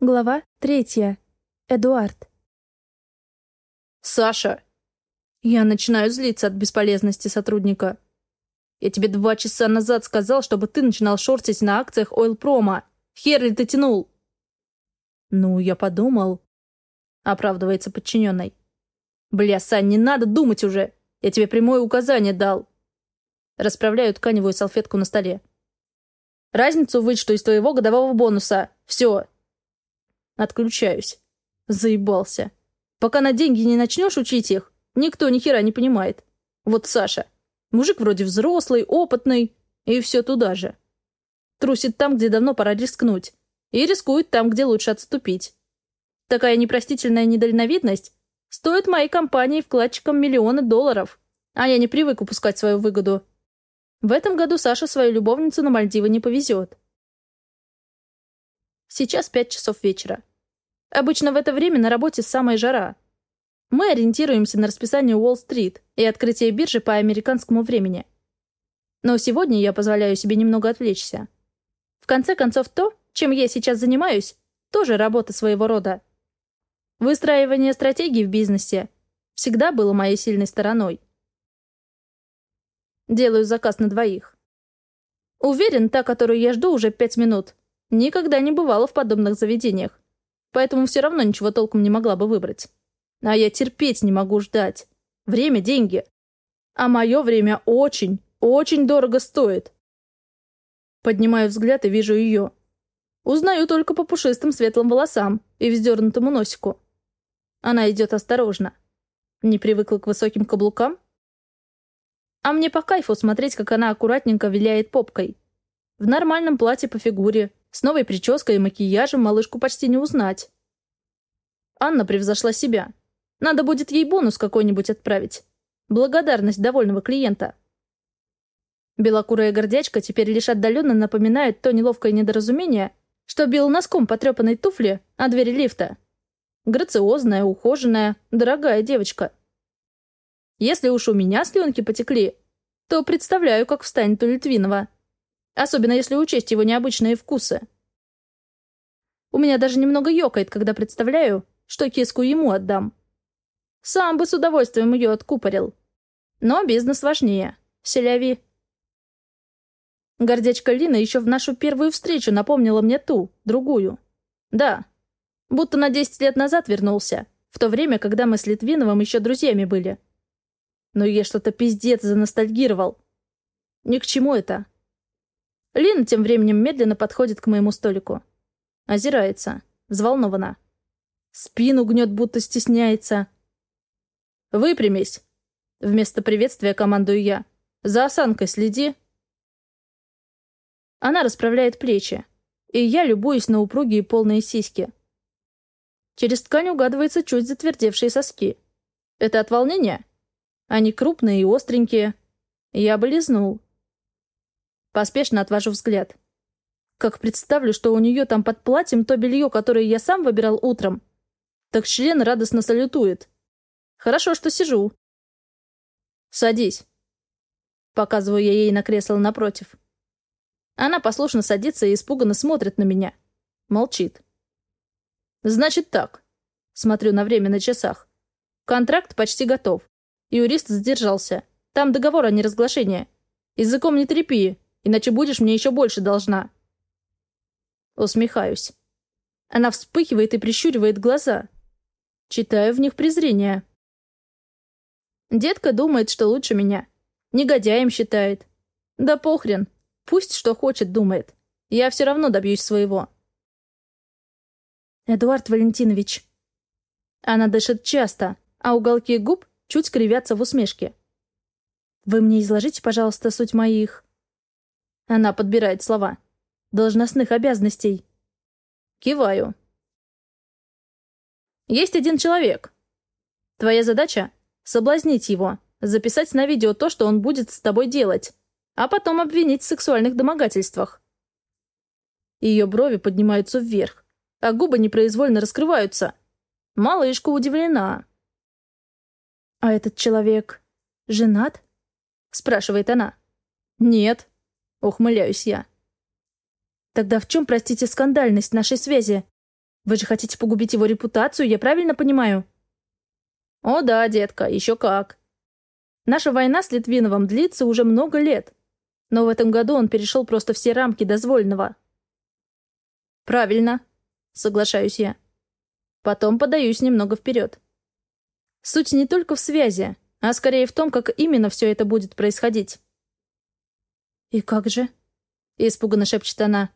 Глава третья. Эдуард. «Саша!» Я начинаю злиться от бесполезности сотрудника. «Я тебе два часа назад сказал, чтобы ты начинал шортить на акциях Ойлпрома. Хер ли ты тянул?» «Ну, я подумал», — оправдывается подчиненный. «Бля, Сань, не надо думать уже. Я тебе прямое указание дал». Расправляю тканевую салфетку на столе. «Разницу вычту из твоего годового бонуса. Все, Отключаюсь. Заебался. Пока на деньги не начнешь учить их, никто ни хера не понимает. Вот Саша. Мужик вроде взрослый, опытный, и все туда же. Трусит там, где давно пора рискнуть. И рискует там, где лучше отступить. Такая непростительная недальновидность стоит моей компании вкладчикам миллионы долларов. А я не привык упускать свою выгоду. В этом году Саша свою любовницу на Мальдивы не повезет. Сейчас пять часов вечера. Обычно в это время на работе самая жара. Мы ориентируемся на расписание Уолл-стрит и открытие биржи по американскому времени. Но сегодня я позволяю себе немного отвлечься. В конце концов, то, чем я сейчас занимаюсь, тоже работа своего рода. Выстраивание стратегий в бизнесе всегда было моей сильной стороной. Делаю заказ на двоих. Уверен, та, которую я жду уже пять минут, никогда не бывала в подобных заведениях поэтому все равно ничего толком не могла бы выбрать. А я терпеть не могу ждать. Время — деньги. А мое время очень, очень дорого стоит. Поднимаю взгляд и вижу ее. Узнаю только по пушистым светлым волосам и вздернутому носику. Она идет осторожно. Не привыкла к высоким каблукам? А мне по кайфу смотреть, как она аккуратненько виляет попкой. В нормальном платье по фигуре, с новой прической и макияжем малышку почти не узнать. Анна превзошла себя. Надо будет ей бонус какой-нибудь отправить. Благодарность довольного клиента. Белокурая гордячка теперь лишь отдаленно напоминает то неловкое недоразумение, что бил носком потрепанной туфли о двери лифта. Грациозная, ухоженная, дорогая девочка. Если уж у меня слюнки потекли, то представляю, как встанет у Литвинова особенно если учесть его необычные вкусы. У меня даже немного ёкает, когда представляю, что киску ему отдам. Сам бы с удовольствием ее откупорил. Но бизнес важнее. Селяви. Гордячка Лина еще в нашу первую встречу напомнила мне ту, другую. Да, будто на 10 лет назад вернулся, в то время, когда мы с Литвиновым еще друзьями были. Но я что-то пиздец заностальгировал. Ни к чему это. Лина тем временем медленно подходит к моему столику. Озирается. Взволнована. Спину гнет, будто стесняется. «Выпрямись!» Вместо приветствия командую я. «За осанкой следи!» Она расправляет плечи, и я любуюсь на упругие полные сиськи. Через ткань угадывается чуть затвердевшие соски. Это от волнения? Они крупные и остренькие. Я бы лизнул. Поспешно отвожу взгляд. Как представлю, что у нее там под платьем то белье, которое я сам выбирал утром. Так член радостно салютует. Хорошо, что сижу. Садись. Показываю я ей на кресло напротив. Она послушно садится и испуганно смотрит на меня. Молчит. Значит так. Смотрю на время на часах. Контракт почти готов. Юрист сдержался. Там договор о неразглашении. Языком не трепи. Иначе будешь мне еще больше должна. Усмехаюсь. Она вспыхивает и прищуривает глаза. Читаю в них презрение. Детка думает, что лучше меня. Негодяем считает. Да похрен. Пусть что хочет думает. Я все равно добьюсь своего. Эдуард Валентинович. Она дышит часто, а уголки губ чуть кривятся в усмешке. Вы мне изложите, пожалуйста, суть моих... Она подбирает слова. Должностных обязанностей. Киваю. Есть один человек. Твоя задача — соблазнить его, записать на видео то, что он будет с тобой делать, а потом обвинить в сексуальных домогательствах. Ее брови поднимаются вверх, а губы непроизвольно раскрываются. Малышка удивлена. «А этот человек женат?» — спрашивает она. «Нет», Ухмыляюсь я. Тогда в чем, простите, скандальность нашей связи? Вы же хотите погубить его репутацию, я правильно понимаю? О да, детка, еще как. Наша война с Литвиновым длится уже много лет. Но в этом году он перешел просто все рамки дозволенного. Правильно, соглашаюсь я. Потом подаюсь немного вперед. Суть не только в связи, а скорее в том, как именно все это будет происходить. «И как же?» — испуганно шепчет она.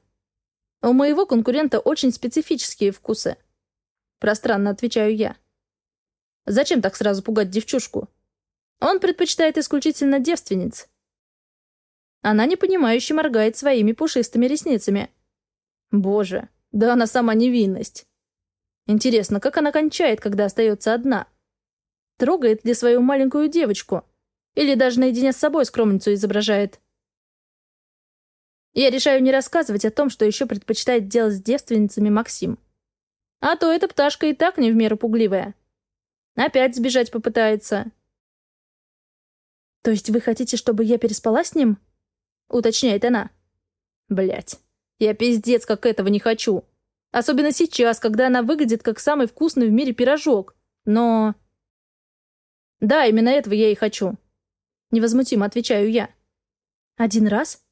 «У моего конкурента очень специфические вкусы». Пространно отвечаю я. «Зачем так сразу пугать девчушку? Он предпочитает исключительно девственниц». Она непонимающе моргает своими пушистыми ресницами. Боже, да она сама невинность. Интересно, как она кончает, когда остается одна? Трогает ли свою маленькую девочку? Или даже наедине с собой скромницу изображает? Я решаю не рассказывать о том, что еще предпочитает делать с девственницами Максим. А то эта пташка и так не в меру пугливая. Опять сбежать попытается. «То есть вы хотите, чтобы я переспала с ним?» — уточняет она. Блять, я пиздец как этого не хочу. Особенно сейчас, когда она выглядит как самый вкусный в мире пирожок. Но... Да, именно этого я и хочу. Невозмутимо отвечаю я. «Один раз?» —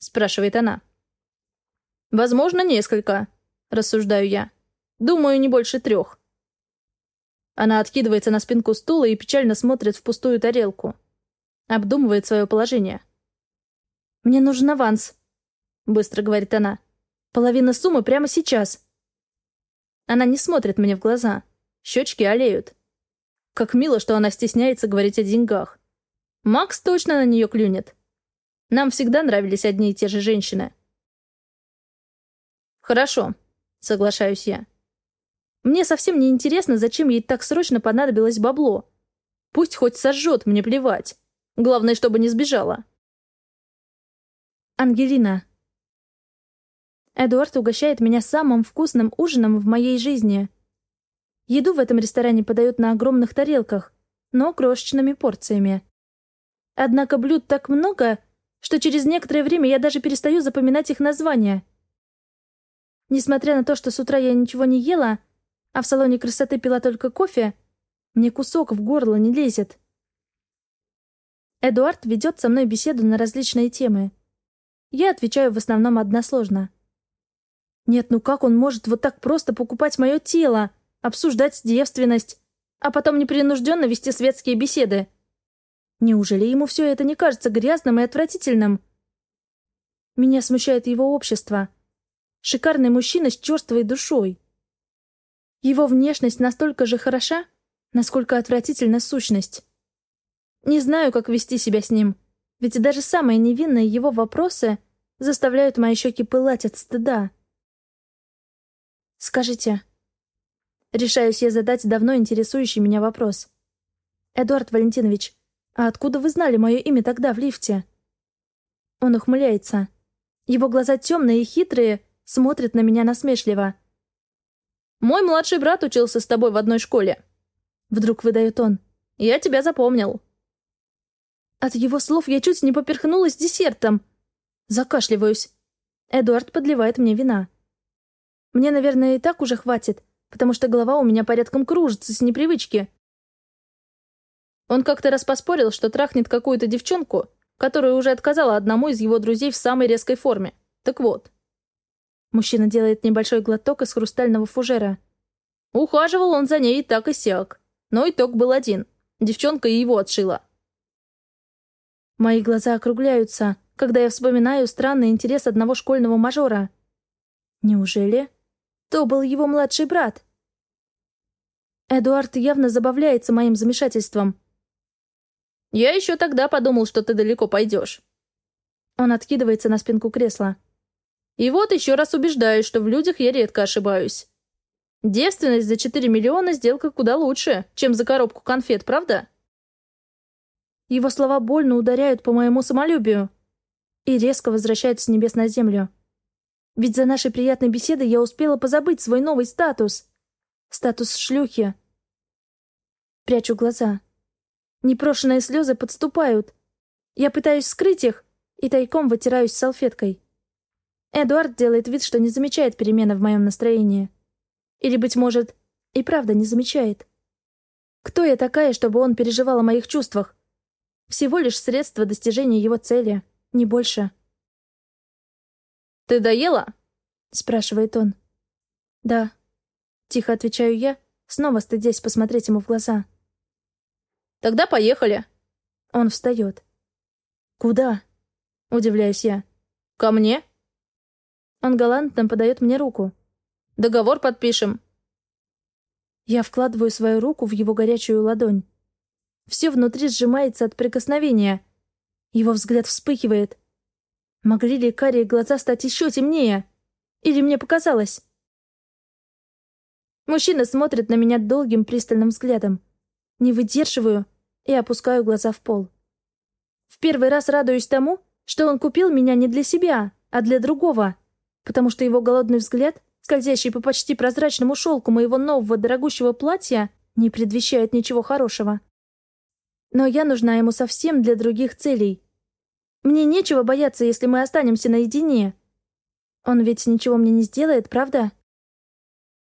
спрашивает она. «Возможно, несколько», — рассуждаю я. «Думаю, не больше трех». Она откидывается на спинку стула и печально смотрит в пустую тарелку. Обдумывает свое положение. «Мне нужен аванс», — быстро говорит она. Половина суммы прямо сейчас. Она не смотрит мне в глаза. Щечки олеют. Как мило, что она стесняется говорить о деньгах. Макс точно на нее клюнет. Нам всегда нравились одни и те же женщины. Хорошо, соглашаюсь я. Мне совсем не интересно, зачем ей так срочно понадобилось бабло. Пусть хоть сожжет, мне плевать. Главное, чтобы не сбежала. Ангелина, Эдуард угощает меня самым вкусным ужином в моей жизни. Еду в этом ресторане подают на огромных тарелках, но крошечными порциями. Однако блюд так много, что через некоторое время я даже перестаю запоминать их названия. Несмотря на то, что с утра я ничего не ела, а в салоне красоты пила только кофе, мне кусок в горло не лезет. Эдуард ведет со мной беседу на различные темы. Я отвечаю в основном односложно. Нет, ну как он может вот так просто покупать мое тело, обсуждать девственность, а потом непринужденно вести светские беседы? Неужели ему все это не кажется грязным и отвратительным? Меня смущает его общество. Шикарный мужчина с черствой душой. Его внешность настолько же хороша, насколько отвратительна сущность. Не знаю, как вести себя с ним, ведь даже самые невинные его вопросы заставляют мои щеки пылать от стыда. Скажите. Решаюсь я задать давно интересующий меня вопрос. Эдуард Валентинович, а откуда вы знали мое имя тогда в лифте? Он ухмыляется. Его глаза темные и хитрые, смотрят на меня насмешливо. «Мой младший брат учился с тобой в одной школе». Вдруг выдает он. «Я тебя запомнил». От его слов я чуть не поперхнулась десертом. Закашливаюсь. Эдуард подливает мне вина. Мне, наверное, и так уже хватит, потому что голова у меня порядком кружится с непривычки. Он как-то раз поспорил, что трахнет какую-то девчонку, которая уже отказала одному из его друзей в самой резкой форме. Так вот. Мужчина делает небольшой глоток из хрустального фужера. Ухаживал он за ней и так и сяк. Но итог был один. Девчонка и его отшила. Мои глаза округляются, когда я вспоминаю странный интерес одного школьного мажора. Неужели то был его младший брат. Эдуард явно забавляется моим замешательством. «Я еще тогда подумал, что ты далеко пойдешь». Он откидывается на спинку кресла. «И вот еще раз убеждаюсь, что в людях я редко ошибаюсь. Девственность за 4 миллиона сделка куда лучше, чем за коробку конфет, правда?» Его слова больно ударяют по моему самолюбию и резко возвращают с небес на землю. Ведь за нашей приятной беседой я успела позабыть свой новый статус. Статус шлюхи. Прячу глаза. Непрошенные слезы подступают. Я пытаюсь скрыть их и тайком вытираюсь салфеткой. Эдуард делает вид, что не замечает перемены в моем настроении. Или, быть может, и правда не замечает? Кто я такая, чтобы он переживал о моих чувствах? Всего лишь средство достижения его цели, не больше. «Ты доела?» — спрашивает он. «Да». Тихо отвечаю я, снова стыдясь посмотреть ему в глаза. «Тогда поехали». Он встает. «Куда?» — удивляюсь я. «Ко мне?» Он галантно подает мне руку. «Договор подпишем». Я вкладываю свою руку в его горячую ладонь. Все внутри сжимается от прикосновения. Его взгляд вспыхивает. Могли ли карие глаза стать еще темнее? Или мне показалось? Мужчина смотрит на меня долгим пристальным взглядом. Не выдерживаю и опускаю глаза в пол. В первый раз радуюсь тому, что он купил меня не для себя, а для другого, потому что его голодный взгляд, скользящий по почти прозрачному шелку моего нового дорогущего платья, не предвещает ничего хорошего. Но я нужна ему совсем для других целей. Мне нечего бояться, если мы останемся наедине. Он ведь ничего мне не сделает, правда?